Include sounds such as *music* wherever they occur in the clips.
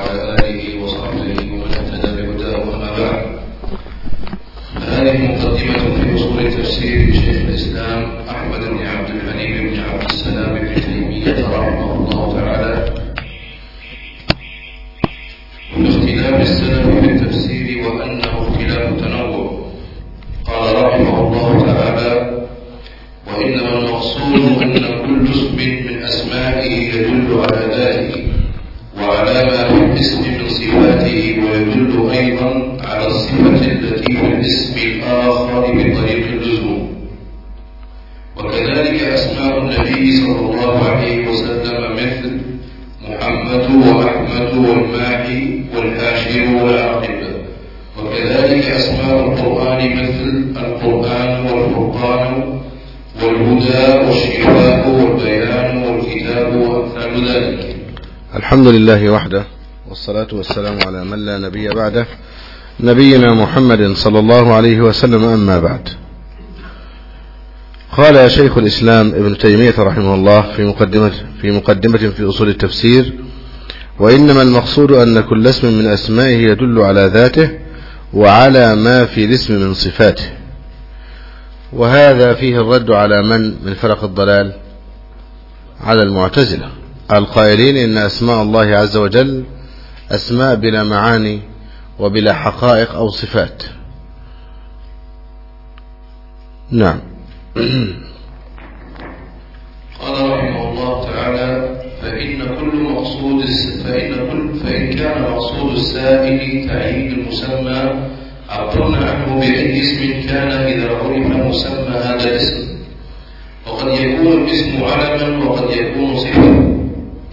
وعلى آله وصحبه ومن اهتدى بهداه أما بعد هذه مقدمة في أصول التفسير لشيخ الإسلام أحمد بن عبد الحليم بن عبد السلام بن تيمية رحمه الله تعالى باختلاف السلف في التفسير وأنه اختلاف تنوع قال رحمه الله تعالى لله وحده والصلاة والسلام على من لا نبي بعده نبينا محمد صلى الله عليه وسلم أما بعد. قال شيخ الإسلام ابن تيمية رحمه الله في مقدمة في مقدمة في أصول التفسير وإنما المقصود أن كل اسم من أسمائه يدل على ذاته وعلى ما في الاسم من صفاته. وهذا فيه الرد على من من فرق الضلال على المعتزلة. القائلين إن أسماء الله عز وجل أسماء بلا معاني وبلا حقائق أو صفات. نعم. قال رحمه الله تعالى فإن كل مقصود فإن كل فإن كان مقصود السائل تعيين المسمى عبرنا عنه بأي اسم كان إذا عرف مسمى هذا الاسم. وقد يكون الاسم علما وقد يكون صفة.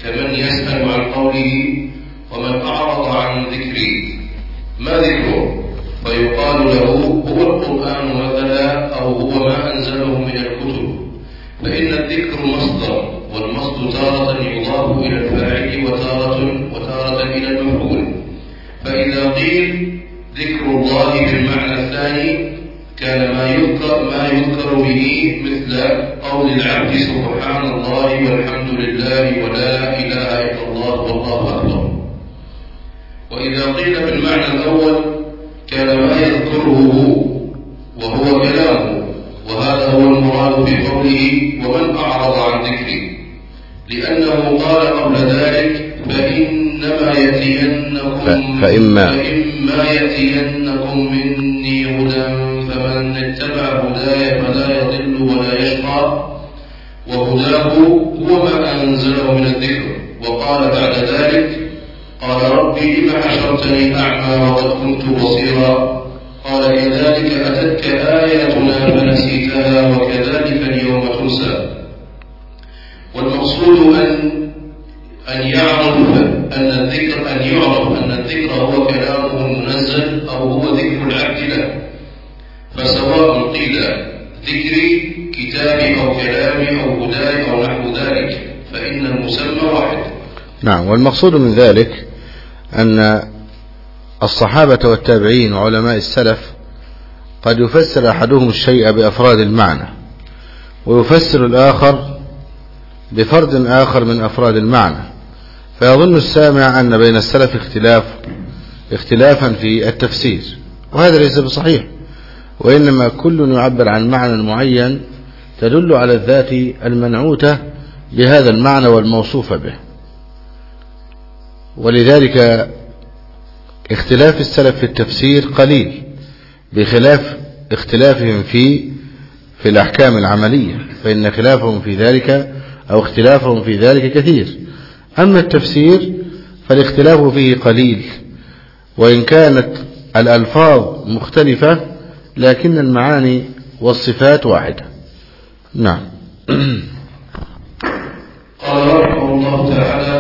كمن يسأل عن قوله ومن أعرض عن ذكري ما ذكره؟ فيقال له هو القرآن مثلا أو هو ما أنزله من الكتب فإن الذكر مصدر والمصدر تارة يضاف إلى الفاعل وتارة وتارة إلى المفعول. فإذا قيل ذكر الله بالمعنى الثاني كان ما يذكر ما يذكر به مثل قول العبد سبحان الله والحمد لله ولا إله إلا الله والله أكبر. وإذا قيل بالمعنى الأول كان ما يذكره وهو كلامه وهذا هو المراد بقوله ومن أعرض عن ذكري لأنه قال قبل ذلك فإنما يأتينكم فإما فإما يأتينكم مني هدى اتبع هداي فلا يضل ولا يشقى. وهداه هو ما أنزله من الذكر. وقال بعد ذلك قال ربي لم حشرتني أعمى وقد كنت بصيرا. قال كذلك أتتك آياتنا فنسيتها وكذلك اليوم تنسى. والمقصود أن أن يعرف أن الذكر أن يعرف أن الذكر هو كلامه المنزل أو هو ذكر نعم والمقصود من ذلك أن الصحابة والتابعين وعلماء السلف قد يفسر أحدهم الشيء بأفراد المعنى ويفسر الآخر بفرد آخر من أفراد المعنى فيظن السامع أن بين السلف اختلاف اختلافا في التفسير وهذا ليس بصحيح وإنما كل يعبر عن معنى معين تدل على الذات المنعوتة بهذا المعنى والموصوف به. ولذلك اختلاف السلف في التفسير قليل بخلاف اختلافهم في في الأحكام العملية فإن خلافهم في ذلك أو اختلافهم في ذلك كثير. أما التفسير فالاختلاف فيه قليل وإن كانت الألفاظ مختلفة لكن المعاني والصفات واحدة. نعم. قال رحمه الله تعالى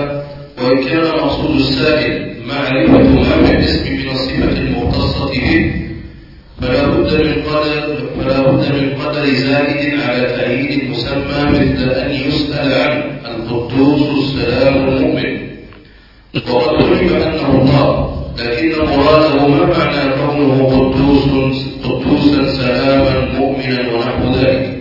وإن كان مقصود السائل معرفة في الاسم من الصفة المختصة به؟ فلا بد من قدر فلا بد من قدر زائد على تعيين المسمى مثل أن يسأل عن القدوس السلام المؤمن. وقد علم أنه الله لكن مراده ما معنى كونه قدوس قدوسا سلاما مؤمنا ونحو ذلك؟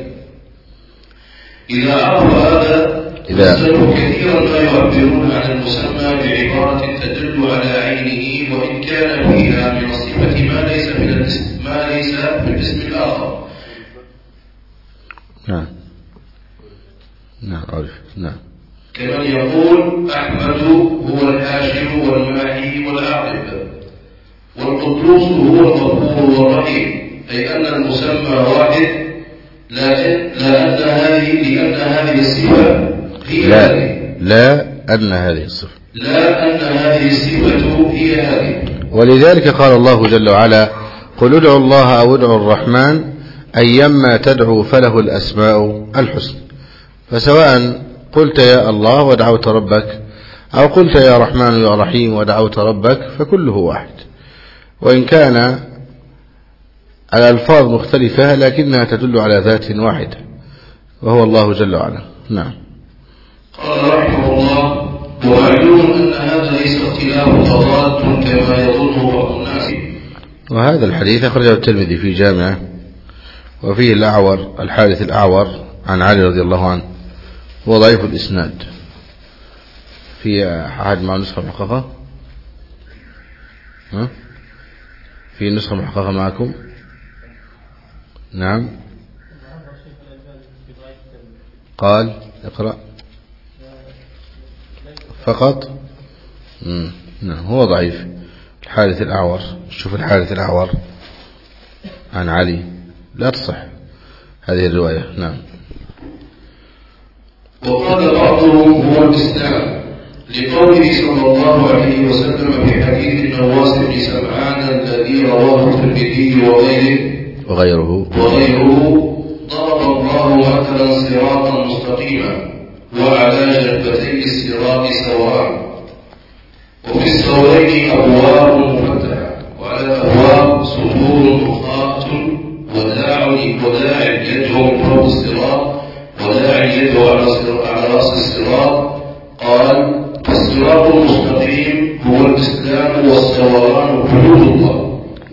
إذا عرف هذا إذا كثيرا ما يعبرون عن المسمى بعبارة تدل على عينه وإن كان فيها من الصفة ما ليس من الاسم ما ليس في الاسم الآخر. نعم. نعم عرف نعم. كمن يقول أحمد هو الحاشر والماحي والعاقب والقدوس هو الغفور والرحيم أي أن المسمى واحد لكن لا أن هذه لأن هذه الصفة لا. لا أن هذه الصفة. لا أن هذه الصفة هي هذه. ولذلك قال الله جل وعلا قل ادعوا الله أو ادعوا الرحمن أيما تدعوا فله الأسماء الحسنى. فسواء قلت يا الله ودعوت ربك أو قلت يا رحمن يا رحيم ودعوت ربك فكله واحد. وإن كان الألفاظ مختلفة لكنها تدل على ذات واحدة وهو الله جل وعلا. نعم. قال رحمه الله ومعلوم أن هذا ليس اختلاف تضاد كما يظنه بعض الناس. وهذا الحديث أخرجه الترمذي في جامعه وفيه الأعور الحارث الأعور عن علي رضي الله عنه هو ضعيف الإسناد. في أحد مع نسخة محققة؟ ها؟ في نسخة محققة معكم؟ نعم. قال اقرأ. فقط. نعم هو ضعيف. الحارث الأعور. شوف الحارث الأعور. عن علي. لا تصح هذه الرواية. نعم. وقال بعضهم هو الإسلام. لقوله صلى الله عليه وسلم في حديث النواس بن سمعان الذي رواه الترمذي وغيره وغيره. وغيره ضرب الله مثلا صراطا مستقيما. وعلى جنبتي الصراط سواء. وفي الثورين أبواب مفتحة. وعلى الأبواب سطور مخاطة وداع وداع يدعو من فوق الصراط. وداع يدعو على رأس الصراط. قال الصراط المستقيم هو الإسلام والسوران حدود الله.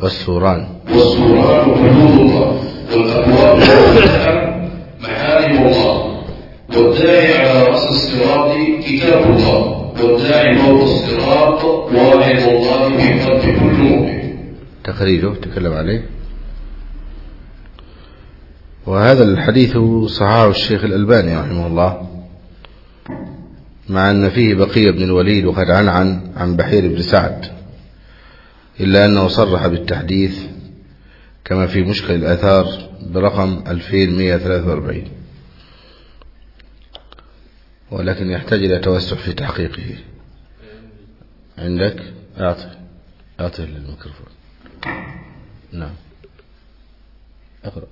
والسوران. والسوران حدود الله. والأبواب المفتحة محارم الله. والداعي على رأس الصراط كتاب الله. والداعي فوق الصراط واعظ الله في قلب كل مؤمن. تخريجه تكلم عليه. وهذا الحديث صححه الشيخ الألباني رحمه الله. مع أن فيه بقية بن الوليد وقد عنعن عن بحير بن سعد. إلا أنه صرح بالتحديث كما في مشكل الآثار برقم 2143 ولكن يحتاج إلى توسع في تحقيقه. عندك؟ أعطي. أعطي للميكروفون نعم. اقرأ.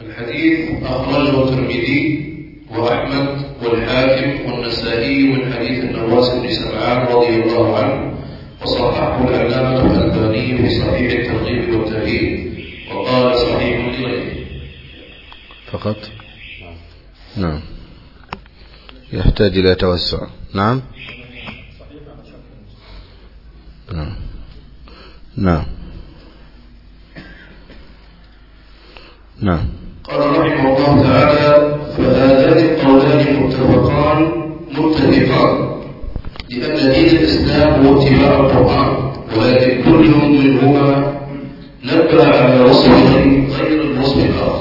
الحديث أخرجه الترمذي وأحمد والحاكم والنسائي من حديث النواس بن سمعان رضي الله عنه وصححه العلامة الألباني في صحيح الترغيب والترهيب وقال صحيح لغيره فقط؟ نعم. يحتاج إلى توسع. نعم؟ نعم. نعم. نعم. قال رحمه الله تعالى فهذان القولان متفقان متفقان لأن دين الإسلام هو اتباع القرآن ولكن كل منهما نبه على وصف غير الوصف الآخر.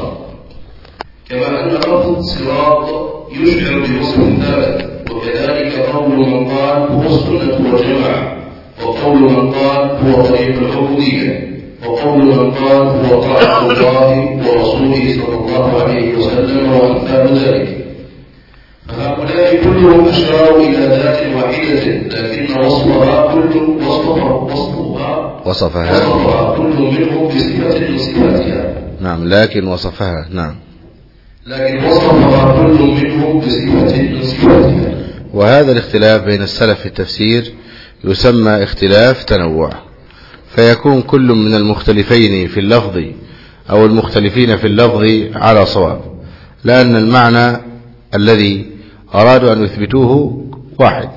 كما أن لفظ صراط يشعر بوصف ثابت وكذلك قول من قال هو السنة والجماعة وقول من قال هو طريق العبودية وقول من قال هو طاعة الله ورسوله صلى الله عليه وسلم وأمثال ذلك فهؤلاء كلهم أشاروا إلى ذات واحدة لكن وصفها. كل وصفها وصفها وصفها وصفها كل منهم بصفة من صفاتها نعم لكن وصفها. نعم. لكن وصفها كل منهم بصفة من صفاتها وهذا الاختلاف بين السلف في التفسير يسمى اختلاف تنوع. فيكون كل من المختلفين في اللفظ أو المختلفين في اللفظ على صواب لأن المعنى الذي أرادوا أن يثبتوه واحد.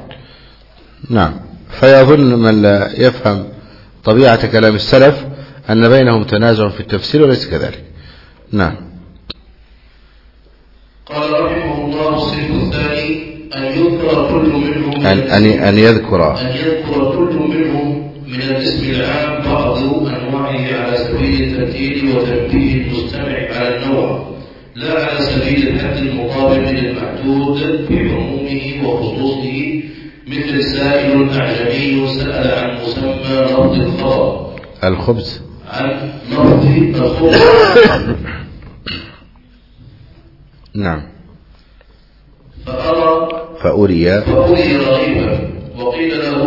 نعم. فيظن من لا يفهم طبيعة كلام السلف أن بينهم تنازع في التفسير وليس كذلك. نعم. قال رحمه الله الصنف الثاني أن يذكر كل منهم أن, أن, أن يذكر. أن يذكر كل منهم من الاسم العام بعض أنواعه على سبيل الترتيب وتنبيه المستمع على النوع لا على سبيل الحد المطابق للمحدود بعمومه وخصوصه مثل سائل أعجمي سأل عن مسمى لفظ الخبر. الخبز. عن لفظ الخبز *laughs* نعم. فأرى فأري. فأري رغيبا وقيل له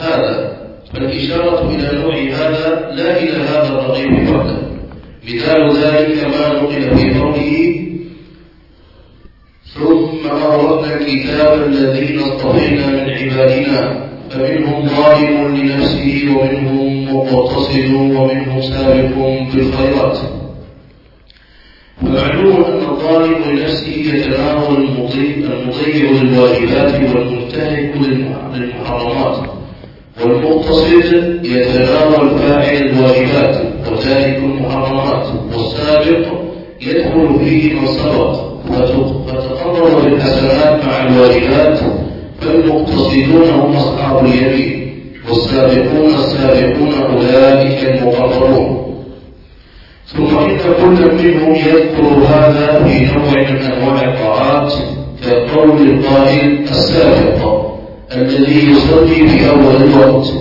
هذا. فالإشارة إلى نوع هذا لا إلى هذا الرغيب فقط. مثال ذلك ما نقل في قوله ثم أورثنا الكتاب الذين اصطفينا من عبادنا فمنهم ظالم لنفسه ومنهم مقتصد ومنهم سابق بالخيرات ومعلوم أن الظالم لنفسه يتناول المضيع للواجبات والمنتهك للمحرمات والمقتصد يتناول فاعل الواجبات وتارك المحرمات والسابق يدخل فيه من سبق فتقرب بالحسنات مع الواجبات فالمقتصدون هم أصحاب اليمين والسابقون السابقون أولئك المقربون. ثم إن كل منهم يذكر هذا في نوع من أنواع الطاعات كقول القائل السابق الذي يصلي في أول الوقت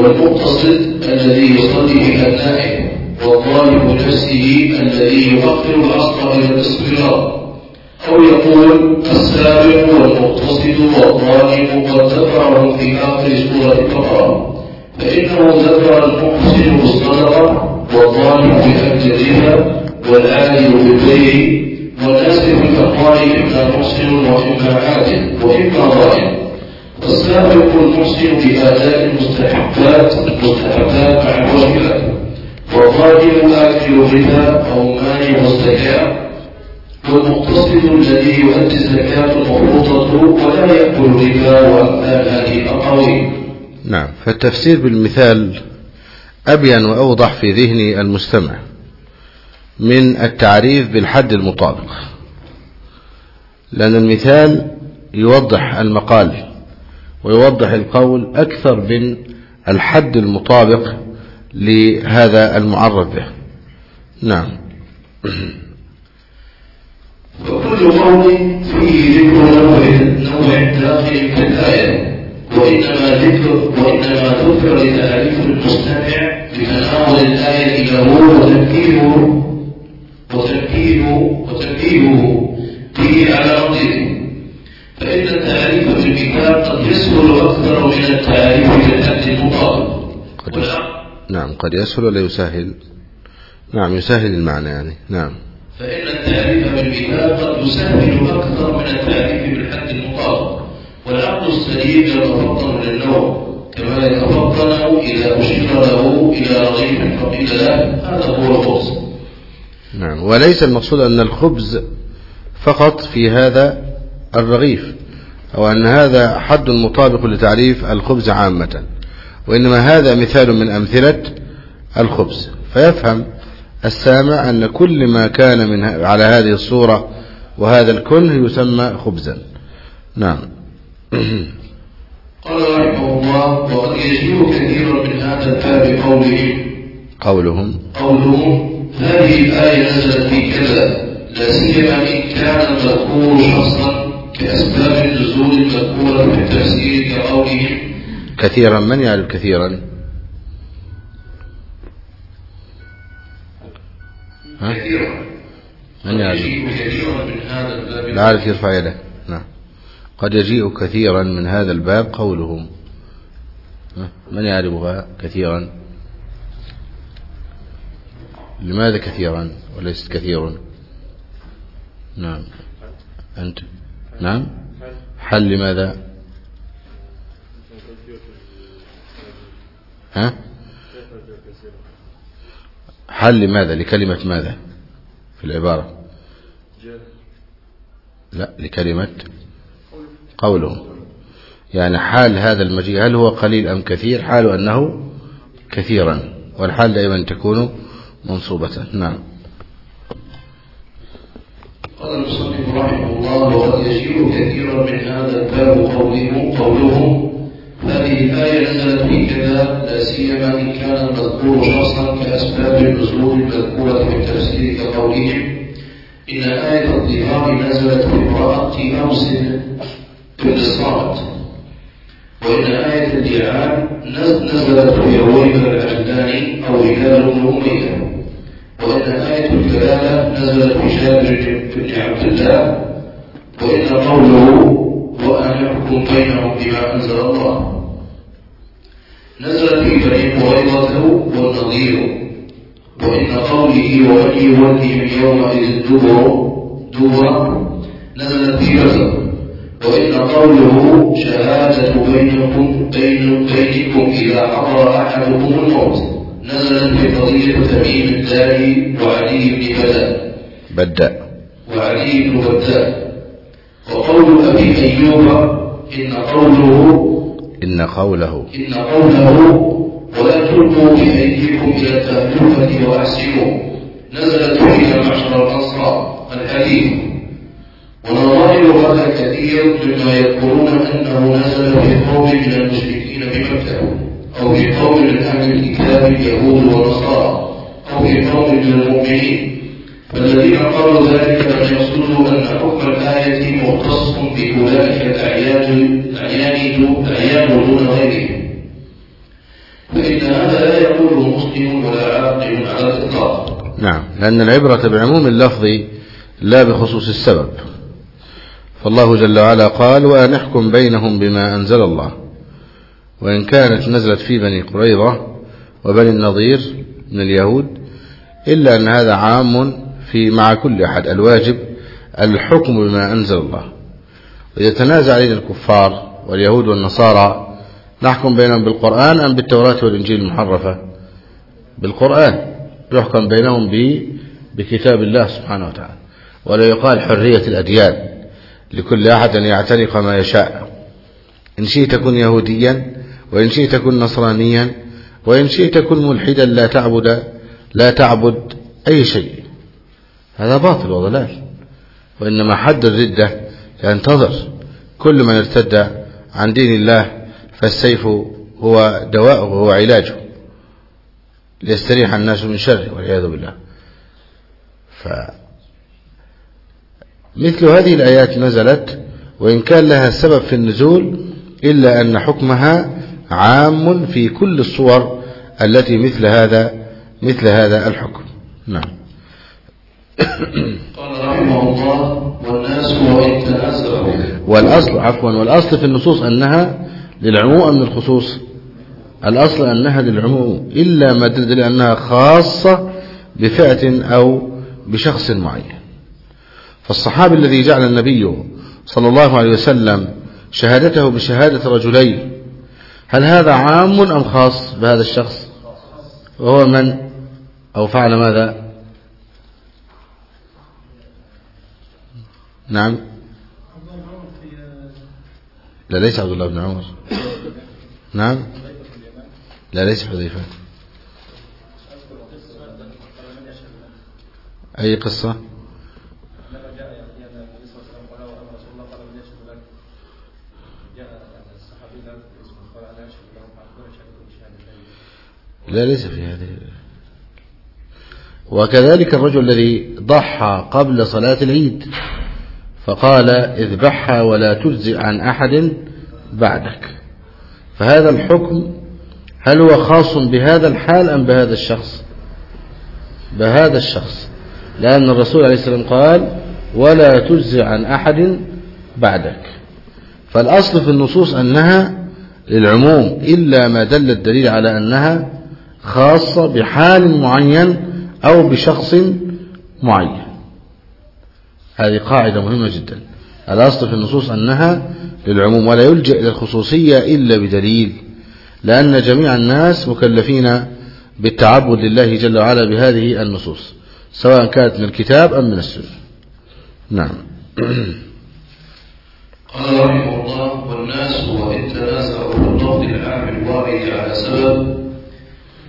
والمقتصد الذي يصلي في أثنائه والظالم نفسه الذي يؤخر العصر إلى الاصفرار أو يقول السابق والمقتصد والظالم قد ذكرهم في آخر سورة البقرة فإنه ذكر المحسن بالصدقة والظالم الربا والعادل بالبيع والناسب بالأقوال إما محسن وإما عادل وإما ظالم والسابق المحسن بآداء المستحبات المستحبات مع الواجبات والظالم آكل الربا أو مانع الزكاة والمقتصد الذي يؤدي الزكاة المفروضة ولا يأكل الربا وأمثال هذه الأقاويل نعم فالتفسير بالمثال أبين وأوضح في ذهن المستمع من التعريف بالحد المطابق. لأن المثال يوضح المقال ويوضح القول أكثر من الحد المطابق لهذا المعرف به. نعم. وكل قول فيه ذكر نوع داخل في الآية وإنما ذكر وإنما ذكر لتعريف المستمع بتناول الآية له وتنبيهه وتنبيهه وتنبيهه به على رده فإن التعريف بالكتاب قد يسهل أكثر من التعريف بالحد المطابق قد يسهل. نعم قد يسهل ولا يسهل؟ نعم يسهل المعنى يعني. نعم. فإن التعريف بالكتاب قد يسهل أكثر من التعريف بالحد المطابق والعقل السليم يتفطن للنوم. كما يتفطن إذا أشير له إلى رغيف فقيل له هذا هو الخبز. نعم. وليس المقصود أن الخبز فقط في هذا الرغيف أو أن هذا حد مطابق لتعريف الخبز عامة وإنما هذا مثال من أمثلة الخبز. فيفهم السامع أن كل ما كان من على هذه الصورة وهذا الكنه يسمى خبزا. نعم. *clears throat* قال رحمه الله وقد يجيء كثيرا من هذا الباب قولهم قولهم. قولهم هذه الآية نزلت في كذا لا سيما إن كان المذكور شخصا كأسباب النزول المذكورة في التفسير كقولهم كثيرا من يعرف كثيرا؟ ها؟ كثيرا. من يعرف؟ يجيء كثيرا من هذا الباب. لا عارف يرفع يده. قد يجيء كثيرا من هذا الباب قولهم؟ من يعرفها كثيرا؟ لماذا كثيرا وليست كثير نعم. أنت؟ نعم. حل لماذا؟ ها؟ حل لماذا؟ لكلمة ماذا في العبارة؟ لا لكلمة قوله. يعني حال هذا المجيء هل هو قليل أم كثير؟ حال أنه كثيرا والحال دائما تكون منصوبة. نعم. قال المصنف رحمه الله وقد يشير كثيرا من هذا الباب قوله قوله هذه الآية نزلت في كذا لا سيما إن كان المذكور شخصا كأسباب النزول المذكورة في التفسير كقولهم إن آية الظهار نزلت في امرأة أوس بن الصامت وإن آية الجهاد نزلت في رويد العجلاني أو بن أمية وإن آية الكلالة نزلت في جابر بن عبد الله. وإن قوله وأن يحكم بينهم بما أنزل الله. نزلت في بني قريظة والنظير. وإن قوله ومن يولهم يومئذ دبر دبر نزلت في بدر وإن قوله شهادة بينكم بين بينكم إذا حضر أحدكم الموت نزلت في قضية تميم الداري وعلي بن بدأ بدأ. وعلي بن بداء وقول أبي أيوب إن قوله إن قوله إن قوله ولا تلقوا بأيديكم إلى التهلكة وأحسنوا نزلت فيها معشر الأنصار الحديث. ونظائر هذا كثير مما يذكرون أنه نزل في قوم من المشركين بمكة أو في قوم من أهل الكتاب اليهود والنصارى أو في قوم من المؤمنين. فالذين قالوا ذلك لم يقصدوا أن حكم الآية مختص بأولئك الأعيان الأعيان دون غيرهم. فإن هذا لا يقوله مسلم ولا عاقل على الإطلاق. نعم لأن العبرة بعموم اللفظ لا بخصوص السبب. فالله جل وعلا قال وأن احكم بينهم بما أنزل الله. وإن كانت نزلت في بني قريظة وبني النضير من اليهود إلا أن هذا عام في مع كل أحد. الواجب الحكم بما أنزل الله. وإذا تنازع علينا الكفار واليهود والنصارى نحكم بينهم بالقرآن أم بالتوراة والإنجيل المحرفة؟ بالقرآن. يحكم بينهم بكتاب الله سبحانه وتعالى. ولا يقال حرية الأديان. لكل أحد أن يعتنق ما يشاء. إن شئت كن يهوديا وإن شئت كن نصرانيا وإن شئت كن ملحدا لا تعبد لا تعبد أي شيء. هذا باطل وضلال. وإنما حد الردة ينتظر. كل من ارتد عن دين الله فالسيف هو دواءه وهو علاجه. ليستريح الناس من شره والعياذ بالله. ف مثل هذه الآيات نزلت وإن كان لها سبب في النزول إلا أن حكمها عام في كل الصور التي مثل هذا مثل هذا الحكم. نعم. قال رحمه الله والناس وإن تنازعوا والأصل عفوا والأصل في النصوص أنها للعموم أم للخصوص؟ الأصل أنها للعموم إلا ما تدل أنها خاصة بفئة أو بشخص معين. فالصحابي الذي جعل النبي صلى الله عليه وسلم شهادته بشهادة رجلين هل هذا عام أم خاص بهذا الشخص؟ وهو من؟ أو فعل ماذا؟ نعم. لا ليس عبد الله بن عمر. نعم. لا ليس حذيفة. أي قصة؟ لا ليس في هذه. وكذلك الرجل الذي ضحى قبل صلاة العيد فقال اذبحها ولا تجزئ عن أحد بعدك. فهذا الحكم هل هو خاص بهذا الحال أم بهذا الشخص؟ بهذا الشخص. لأن الرسول عليه السلام قال ولا تجزئ عن أحد بعدك. فالأصل في النصوص أنها للعموم إلا ما دل الدليل على أنها خاصة بحال معين أو بشخص معين. هذه قاعدة مهمة جدا. الأصل في النصوص أنها للعموم ولا يلجأ إلى الخصوصية إلا بدليل لأن جميع الناس مكلفين بالتعبد لله جل وعلا بهذه النصوص سواء كانت من الكتاب أم من السنة. نعم. *clears throat* قال رحمه الله والناس وإن تنازعوا في اللفظ العام الوارد على سبب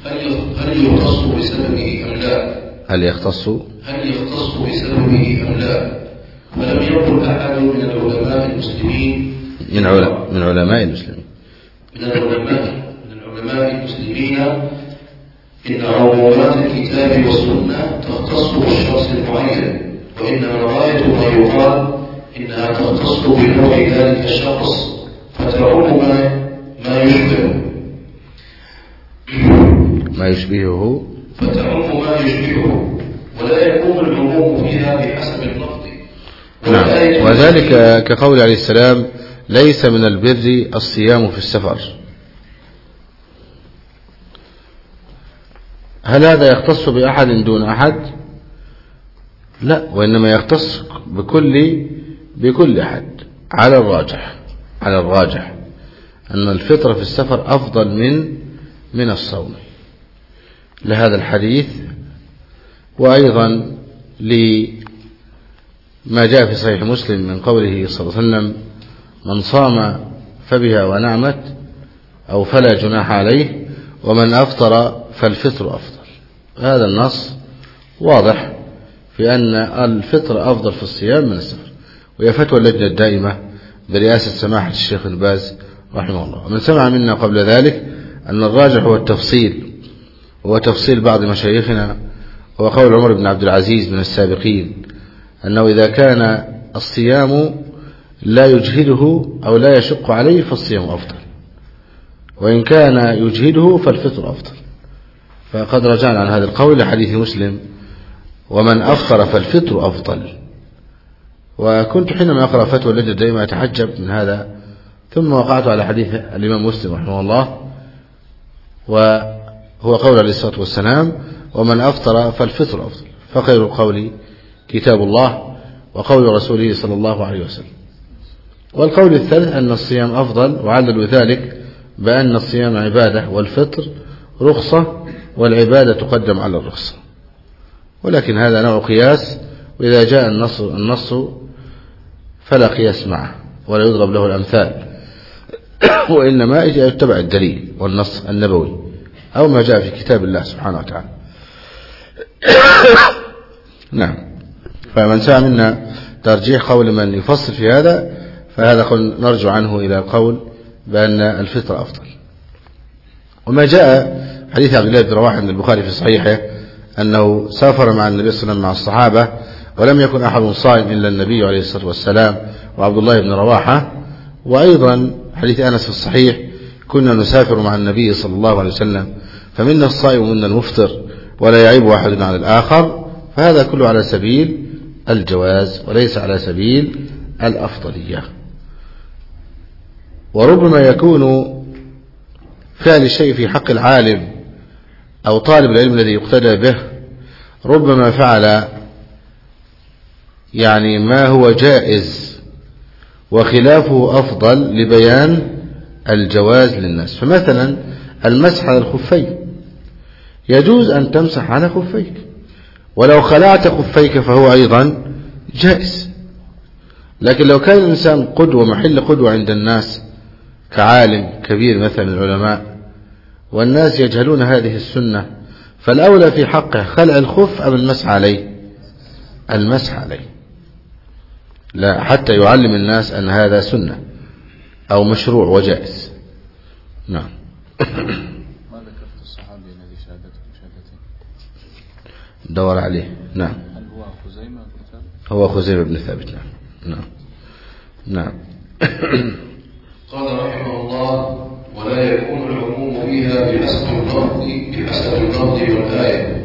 هل هل يختص بسببه أم لا؟ هل يختص هل يختص بسببه أم لا؟ فلم يقل أحد من العلماء المسلمين من عل- من علماء المسلمين من العلماء من العلماء المسلمين إن عمومات الكتاب والسنة تختص بالشخص المعين وإنما غاية ما يقال إنها تختص بنوع ذلك الشخص فتعم ما ما يشبهه. ما يشبهه؟ فتعم ما يشبهه. ولا يكون العموم فيها بحسب اللفظ نعم. وذلك كقول عليه السلام ليس من البر الصيام في السفر. هل هذا يختص بأحد دون أحد؟ لا وإنما يختص بكل بكل أحد على الراجح على الراجح أن الفطر في السفر أفضل من من الصوم. لهذا الحديث وأيضا لما جاء في صحيح مسلم من قوله صلى الله عليه وسلم من صام فبها ونعمت أو فلا جناح عليه ومن أفطر فالفطر أفضل. هذا النص واضح في أن الفطر أفضل في الصيام من السفر. وهي فتوى اللجنة الدائمة برئاسة سماحة الشيخ الباز رحمه الله. ومن سمع منا قبل ذلك أن الراجح هو التفصيل هو تفصيل بعض مشايخنا هو قول عمر بن عبد العزيز من السابقين أنه إذا كان الصيام لا يجهده أو لا يشق عليه فالصيام أفضل وإن كان يجهده فالفطر أفضل. فقد رجعنا عن هذا القول لحديث مسلم ومن أفطر فالفطر أفضل. وكنت حينما أقرأ فتوى اللجنة دائما أتحجب من هذا ثم وقعت على حديث الإمام مسلم رحمه الله وهو قول عليه الصلاة والسلام ومن أفطر فالفطر أفضل فخير القول كتاب الله وقول رسوله صلى الله عليه وسلم. والقول الثالث أن الصيام أفضل وعللوا ذلك بأن الصيام عبادة والفطر رخصة والعبادة تقدم على الرخصة. ولكن هذا نوع قياس وإذا جاء النص, النص فلا قياس معه ولا يضرب له الأمثال. *coughs* وإنما يتبع الدليل والنص النبوي أو ما جاء في كتاب الله سبحانه وتعالى. *coughs* نعم. فمن سعى منا ترجيح قول من يفصل في هذا فهذا قول نرجع عنه إلى القول بأن الفطر أفضل. وما جاء حديث عبد الله بن رواحة من البخاري في صحيحه أنه سافر مع النبي صلى الله عليه وسلم مع الصحابة ولم يكن أحد صائم إلا النبي عليه الصلاة والسلام وعبد الله بن رواحة. وأيضا حديث أنس في الصحيح كنا نسافر مع النبي صلى الله عليه وسلم فمنا الصائم ومنا المفطر ولا يعيب أحد على الآخر فهذا كله على سبيل الجواز وليس على سبيل الأفضلية. وربما يكون فعل الشيء في حق العالم أو طالب العلم الذي يقتدى به ربما فعل يعني ما هو جائز وخلافه أفضل لبيان الجواز للناس. فمثلا المسح على الخفين. يجوز أن تمسح على خفيك. ولو خلعت خفيك فهو أيضا جائز. لكن لو كان الإنسان قدوة محل قدوة عند الناس كعالم كبير مثلا من العلماء والناس يجهلون هذه السنة فالأولى في حقه خلع الخف أم المسح عليه؟ المسح عليه. لا حتى يعلم الناس أن هذا سنة أو مشروع وجائز. نعم. ما ذكرت الصحابي الذي شهادته شهادتين؟ دور عليه. نعم. هل هو خزيمة بن ثابت؟ هو خزيمة بن ثابت نعم. نعم. نعم. *coughs* قال رحمه الله ولا يكون العموم فيها بحسب اللفظ بحسب اللفظ والآية.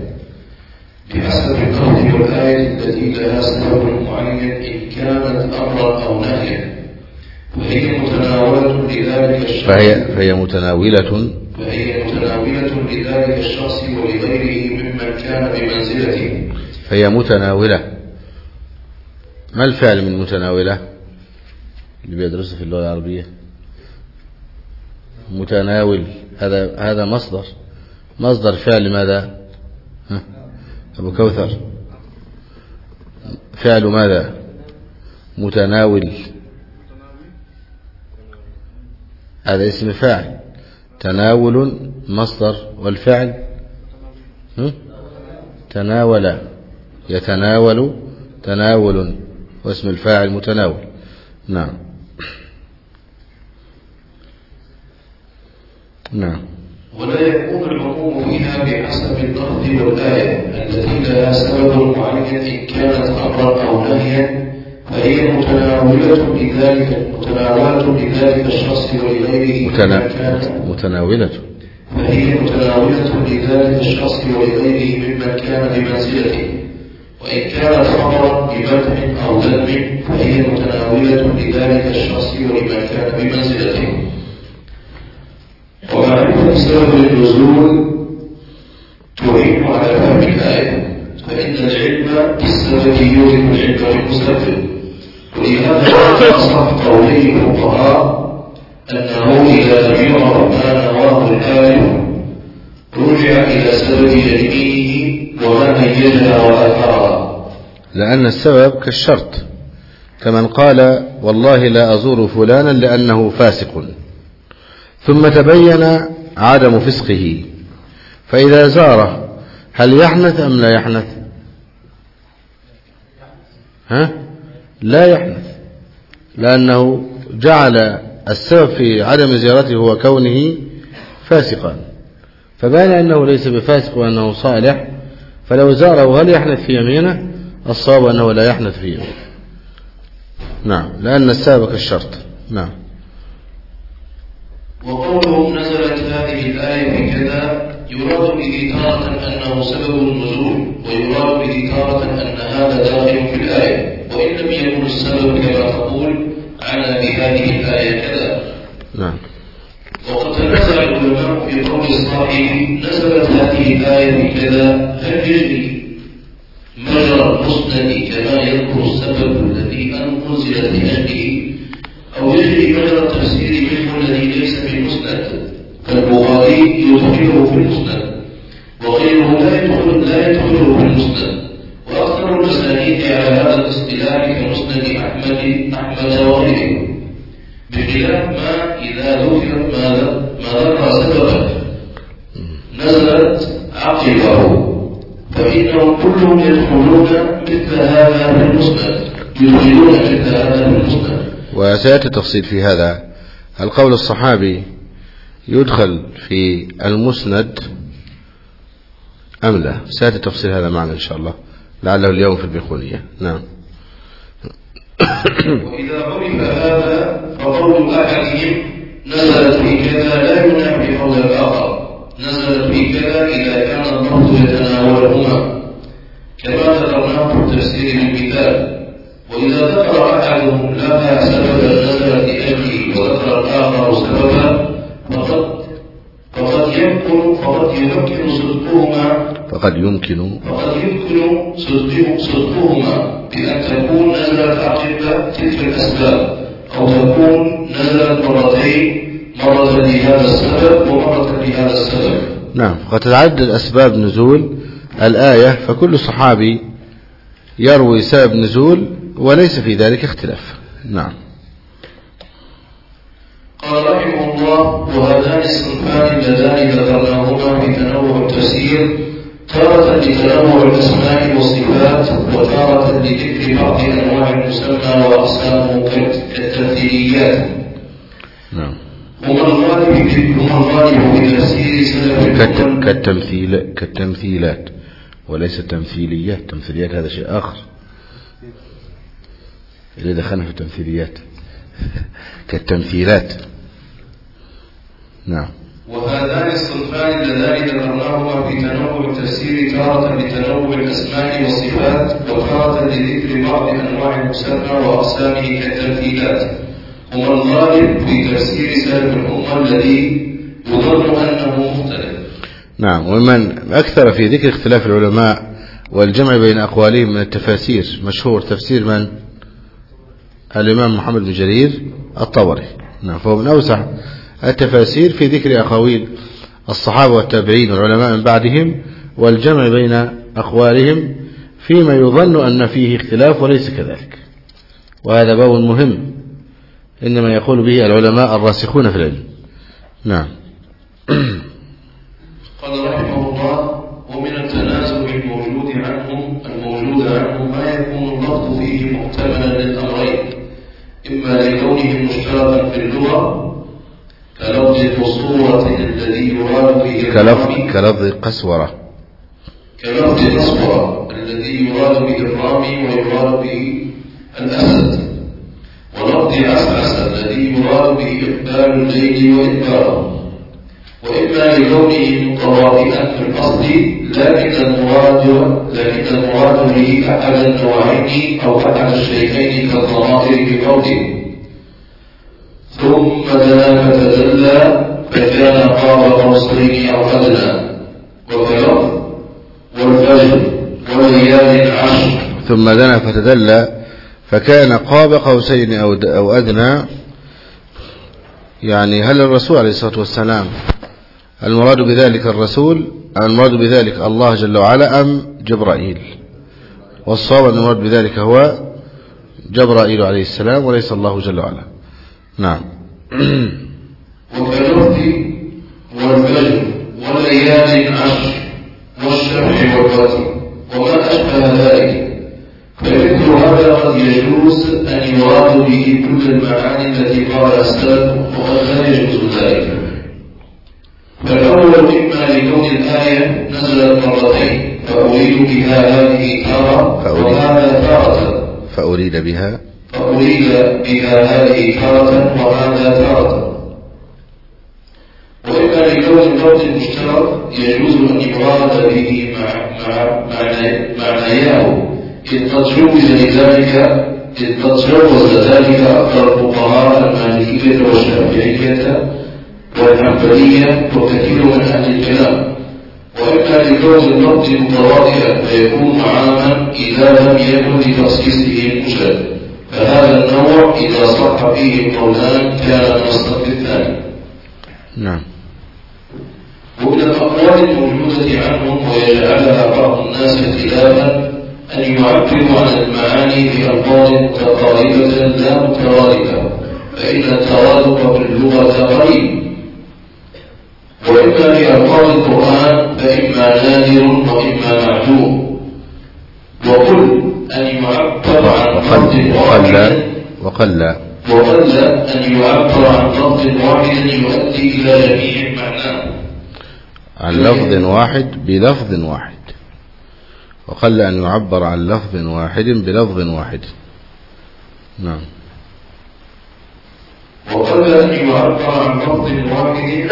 بحسب اللفظ والآية التي لها سبب معين إن كانت أمرا أو نهيا. وهي متناولة لذلك الشخص فهي فهي متناولة. فهي متناولة لذلك الشخص ولغيره ممن كان بمنزلته. فهي متناولة. ما الفعل من متناولة؟ اللي بيدرسه في اللغة العربية. متناول. هذا هذا مصدر. مصدر فعل ماذا؟ ها؟ أبو كوثر. فعل ماذا؟ متناول. هذا اسم فاعل. تناول مصدر والفعل؟ تناول. يتناول. تناول. واسم الفاعل متناول. نعم. نعم. ولا يكون الحكم فيها بحسب اللفظ والآية التي لها سبب معين إن كانت أمرا أو نهيا فهي متناولة لذلك متناولة لذلك الشخص ولغيره متنا... متناولة. فهي متناولة لذلك الشخص ولغيره ممن كان بمنزلته. وإن كانت خبرا بمدح أو ذم فهي متناولة لذلك الشخص ولمن كان بمنزلته. ومعرفة سبب النزول تعين على فهم الآية فإن العلم بالسبب يوجب العلم بالمستقبل ولهذا أصح قولي الفقهاء أنه إذا لم يعرف ما نواه الآلف رجع إلى سبب يمينه وما أيدها وآثرها لأن السبب كالشرط كمن قال والله لا أزور فلانا لأنه فاسق. ثم تبين عدم فسقه. فإذا زاره هل يحنث أم لا يحنث؟ ها؟ لا يحنث. لأنه جعل السبب في عدم زيارته هو كونه فاسقا. فبان أنه ليس بفاسق وأنه صالح فلو زاره هل يحنث في يمينه؟ الصواب أنه لا يحنث في يمينه. نعم لأن السابق الشرط. نعم. وقولهم نزلت هذه الآية بكذا يراد به تارة أنه سبب النزول ويراد به تارة أن هذا داخل في الآية وإن لم يكن السبب كما تقول على بهذه الآية كذا. نعم. وقد تنازع العلماء في قول الصاحب نزلت هذه الآية بكذا هل يجري مجرى المسند كما يذكر السبب الذي أنزلت لأجله. أو يجري مجرى التفسير منه الذي ليس في المسند فالبخاري يدخله في المسند وغيره لا يدخل لا يدخله في المسند. وأكثر المسانيد على هذا الاصطلاح كمسند أحمد أحمد وغيره. بخلاف ما إذا ذكر ما ما ذكر سببا نزلت عقبه فإنهم كلهم يدخلون مثل هذا في المسند يدخلون مثل هذا في المسند. وسيأتي التفصيل في هذا. القول الصحابي يدخل في المسند أم لا؟ سيأتي تفصيل هذا معنا إن شاء الله. لعله اليوم في البيقونية. نعم. *coughs* وإذا عرف هذا فقول أحدهم نزلت في كذا لا ينافي قول الآخر. نزلت في كذا إذا كان اللفظ يتناولهما. كما ذكرناه في التفسير بالمثال وإذا ذكر أحدهم لها سببا نزلت لأجله وذكر الآخر سببا فقد فقد يمكن فقد يمكن صدقهما فقد يمكن فقد يمكن صدقه- صدقهما بأن تكون نزلت عقب تلك الأسباب أو تكون نزلت مرتين مرة لهذا السبب ومرة لهذا السبب. نعم وقد تتعدد أسباب نزول الآية فكل صحابي يروي سبب نزول وليس في ذلك اختلاف. نعم. قال رحمه الله وهذان الصنفان اللذان ذكرناهما في تنوع التفسير تارة لتنوع الأسماء والصفات وتارة لذكر بعض أنواع المسمى وأقسامه كالتمثيليات نعم. هما الغالب في هما الغالب في تفسير سلف كالتمثيل كالتمثيلات وليس تمثيليات. تمثيليات هذا شيء آخر. اللي دخلنا في التمثيليات. *laughs* كالتمثيلات. نعم. وهذان الصنفان اللذان ذكرناهما في تنوع التفسير تارة لتنوع الأسماء والصفات وتارة لذكر بعض أنواع المسمى وأقسامه كالتمثيلات. هما الغالب في تفسير سلف الأمة الذي يظن أنه مختلف. نعم. ومن أكثر في ذكر اختلاف العلماء والجمع بين أقوالهم من التفاسير مشهور تفسير من؟ الإمام محمد بن جرير الطبري. نعم فهو من أوسع التفاسير في ذكر أقاويل الصحابة والتابعين والعلماء من بعدهم والجمع بين أقوالهم فيما يظن أن فيه اختلاف وليس كذلك. وهذا باب مهم إنما يقول به العلماء الراسخون في العلم. نعم. *clears throat* في اللغة كلفظ الأسطورة الذي يراد به كلفظ قسورة. كلفظ الأسطورة الذي يراد به الرامي ويراد به الأسد. ولفظ عسعس الذي يراد به إقبال الليل وإدباره وإما لكونه متواطئا في الأصل لكن المراد لكن المراد به أحد النوعين أو أحد الشيئين كالضمائر بقوله ثم دنا فتدلى فكان قاب قوسين أو أدنى وكلفظ والفجر وليال عشر ثم دنا فتدلى فكان قاب قوسين أو أو أدنى. يعني هل الرسول عليه الصلاة والسلام المراد بذلك الرسول أم المراد بذلك الله جل وعلا أم جبرائيل؟ والصواب المراد بذلك هو جبرائيل عليه السلام وليس الله جل وعلا. نعم. وكالوقت والفجر وليال عشر والشمع والوتر وما أشبه ذلك؟ فمثل هذا قد يجوز أن يراد به كل المعاني التي قال السلف وقد لا يجوز ذلك. فالأول إما لكون الآية نزلت مرتين فأريد بها هذه تارة. وهذا تارة فأريد بها فأريد بها هذه تارة وهذا تارة. وإما لكون اللفظ المشترك يجوز أن يراد به مع مع معنى معنياه. إذ قد جوز لذلك إذ قد جوز ذلك أكثر الفقهاء المالكية والشافعية والحنبلية وكثير من أهل الكلام. وإما لكون اللفظ متواطئا فيكون عاما إذا لم يكن لتخصيصه المشرك فهذا النوع إذا صح فيه القولان كان من الصف الثاني نعم. ومن الأقوال الموجودة عنهم ويجعلها بعض الناس خلافا أن يعبروا عن المعاني بألفاظ متقاربة لا مترادفة فإن الترادف في اللغة قليل وإما بألفاظ القرآن فإما نادر وإما معدوم. وقل أن يعبر عن لفظ وقل واحد وقل وقل أن يعبر عن لفظ واحد يؤدي إلى جميع معناه عن لفظ واحد بلفظ واحد. وقل أن يعبر عن لفظ واحد بلفظ واحد. نعم. وقل أن يعبر عن لفظ واحد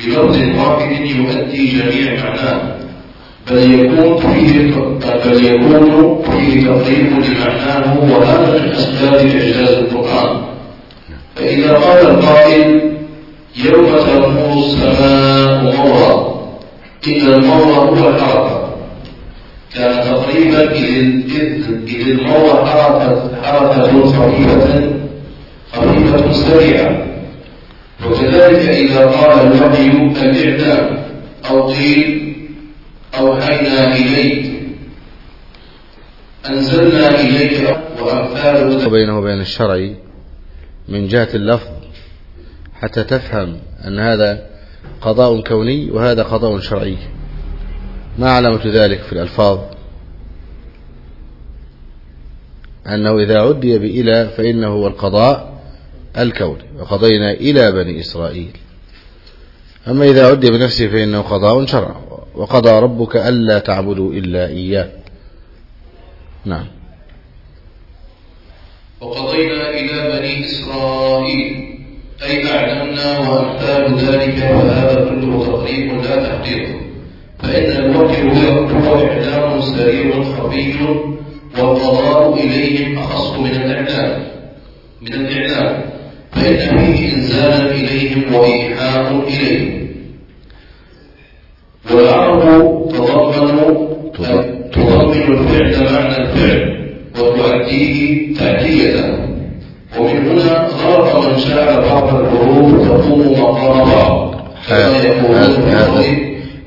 بلفظ واحد يؤدي جميع معناه بل يكون فيه بل يكون فيه تقريب لمعناه وهذا من أسباب إعجاز القرآن. فإذا قال القائل يوم تمور السماء مورا إن المور هو الحركة كان تقريبا إذ المور حركة حركة خفيفة خفيفة سريعة. وكذلك إذا قال الوحي الإعلام أو قيل أوحينا إليك. أنزلنا إليك وأمثال وبينه وبين الشرع من جهة اللفظ حتى تفهم أن هذا قضاء كوني وهذا قضاء شرعي. ما علامة ذلك في الألفاظ؟ أنه إذا عدي بإلى فإنه هو القضاء الكوني. وقضينا إلى بني إسرائيل. أما إذا عدي بنفسه فإنه قضاء شرع وقضى ربك ألا تعبدوا إلا إياه. نعم. وقضينا إلى بني إسرائيل أي أعلمنا وأمثال ذلك فهذا كله تقريب لا تحقيق. فإن الوحي هو إعلام سريع خفي والقضاء إليهم أخص من الإعلام. من الإعلام. فإن فيه إنزالا إليهم وإيحاء إليهم. والعرب تضمن تضمن الفعل معنى الفعل وتؤديه تأدية ومن هنا غرق من شاء بعض الحروف تقوم مقام بعض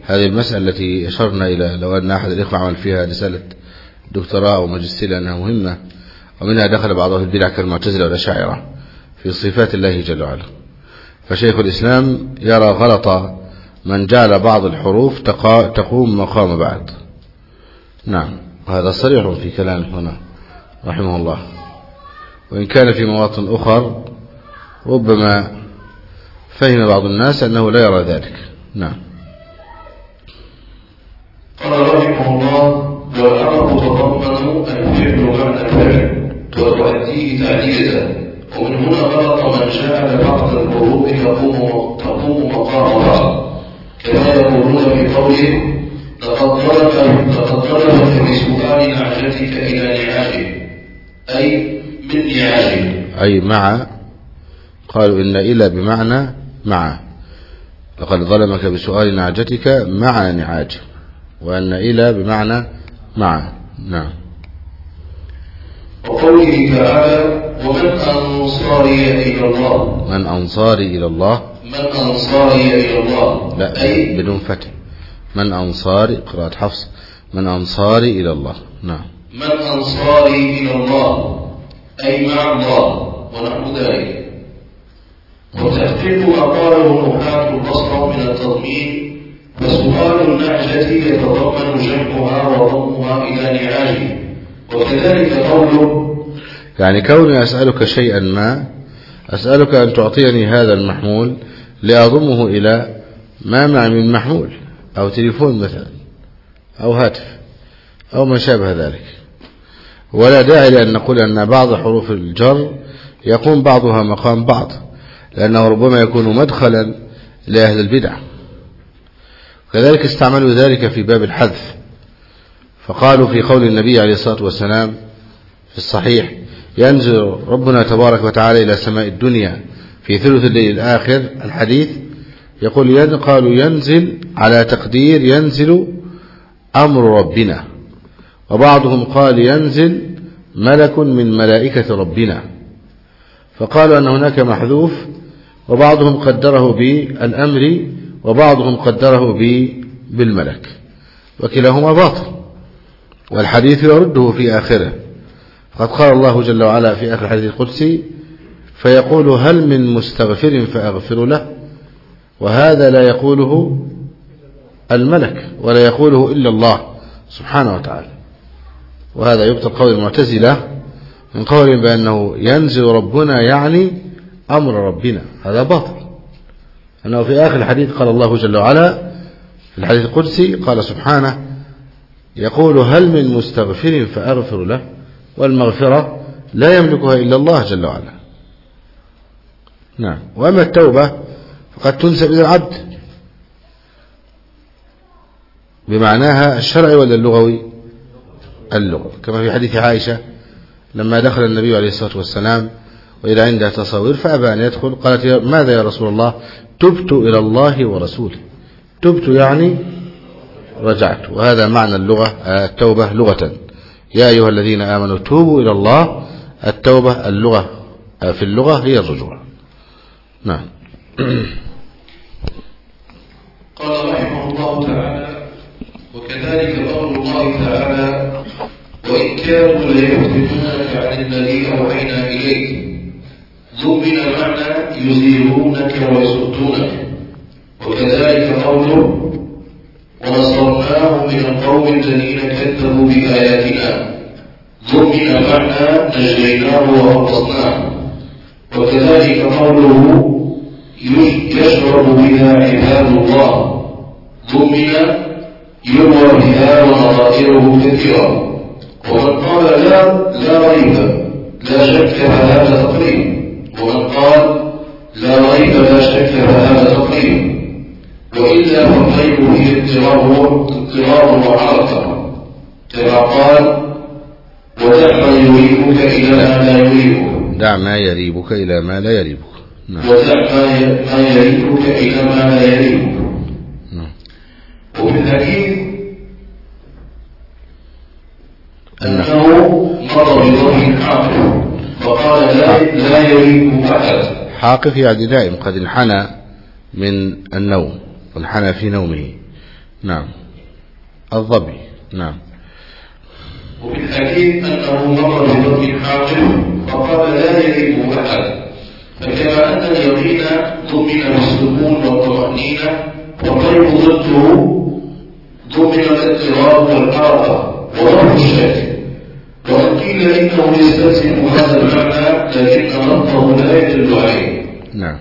هذه المسألة التي أشرنا إلى لو أن أحد الإخوة عمل فيها رسالة دكتوراه أو ماجستير لأنها مهمة ومنها دخل بعض أهل البدع كالمعتزلة والأشاعرة في صفات الله جل وعلا. فشيخ الإسلام يرى غلط من جعل بعض الحروف تقا تقوم مقام بعض نعم وهذا صريح في كلامه هنا رحمه الله. وإن كان في مواطن أخر ربما فهم بعض الناس أنه لا يرى ذلك. نعم. قال رحمه الله والأمر تضمن الفعل معنى الفعل وتؤديه تعديلة. ومن هنا غلط من جعل بعض الحروف تقوم تقوم مقام بعض. كما يقولون في قوله لقد طلب لقد طلبك بسؤال نعجتك إلى نعاجه أي من نعاجه أي مع. قالوا إن إلى بمعنى مع. لقد ظلمك بسؤال نعجتك مع نعاجه. وأن إلى بمعنى مع. نعم. وقوله تعالى ومن أنصاري إلى الله. من أنصاري إلى الله. من أنصاري إلى الله؟ لا أي؟ بدون فتح. من أنصاري قراءة حفص. من أنصاري إلى الله. نعم. من أنصاري إلى الله؟ أي مع الله؟ ونحو ذلك. وتحقيق قاله نحاة البصرة من التضمين. فسؤال النعجة يتضمن جمعها وضمها إلى نعاجه. وكذلك قوله يعني كوني أسألك شيئا ما أسألك أن تعطيني هذا المحمول لأضمه إلى ما معي من محمول أو تليفون مثلا أو هاتف أو ما شابه ذلك. ولا داعي لأن نقول أن بعض حروف الجر يقوم بعضها مقام بعض لأنه ربما يكون مدخلا لأهل البدع. كذلك استعملوا ذلك في باب الحذف. فقالوا في قول النبي عليه الصلاة والسلام في الصحيح ينزل ربنا تبارك وتعالى إلى سماء الدنيا في ثلث الليل الآخر الحديث يقول ين قالوا ينزل على تقدير ينزل أمر ربنا. وبعضهم قال ينزل ملك من ملائكة ربنا. فقالوا أن هناك محذوف وبعضهم قدره بالأمر وبعضهم قدره بالملك. وكلاهما باطل. والحديث يرده في آخره. قد قال الله جل وعلا في آخر الحديث القدسي فيقول هل من مستغفر فأغفر له؟ وهذا لا يقوله الملك ولا يقوله إلا الله سبحانه وتعالى. وهذا يبطل قول المعتزلة من قول بأنه ينزل ربنا يعني أمر ربنا. هذا باطل. أنه في آخر الحديث قال الله جل وعلا في الحديث القدسي قال سبحانه يقول هل من مستغفر فأغفر له؟ والمغفرة لا يملكها إلا الله جل وعلا. نعم. وأما التوبة فقد تنسب إلى العبد. بمعناها الشرعي ولا اللغوي؟ اللغوي. كما في حديث عائشة لما دخل النبي عليه الصلاة والسلام وإذا عنده تصاوير فأبى أن يدخل قالت ماذا يا رسول الله؟ تبت إلى الله ورسوله. تبت يعني رجعت. وهذا معنى اللغة التوبة لغة. يا أيها الذين آمنوا توبوا إلى الله. التوبة اللغة في اللغة هي الرجوع. نعم. قال رحمه الله تعالى وكذلك قول الله تعالى وإن كانوا ليفتنونك عن الذي أوحينا إليك. ضمن معنى يزيلونك ويصدونك. وكذلك قوله ونصرناه من القوم الذين كذبوا بآياتنا. ضمن معنى نجيناه وخلصناه وكذلك قوله يشرب بها عباد الله. ضمن يروى بها ونظائره كثيرا. ومن قال لا لا ريب لا شك فهذا تقريب ومن قال لا ريب لا شك فهذا تقريب وإلا فالريب هي اضطراب وحركة. كما قال ما يريبك إلى ما لا يريبك. دع ما يريبك إلى ما لا يريبك. نعم. ودع ما يريبك إلى ما لا يريبك. نعم. وفي الحديث أنه مر بضرب حاقد فقال لا لا يريبك أحد. حاقف يعني دائم قد انحنى من النوم وانحنى في نومه. نعم. الظبي. نعم. الحديث أنه مر بضرب حاقد فقال لا يريبك أحد. فكما أن اليقين ضمن بالسكون والطمأنينة والقلب ضده ضمن الاضطراب والحركة وضرب الشك وقد قيل إنه يستلزم هذا المعنى لكن لفظه لا يدل عليه. نعم.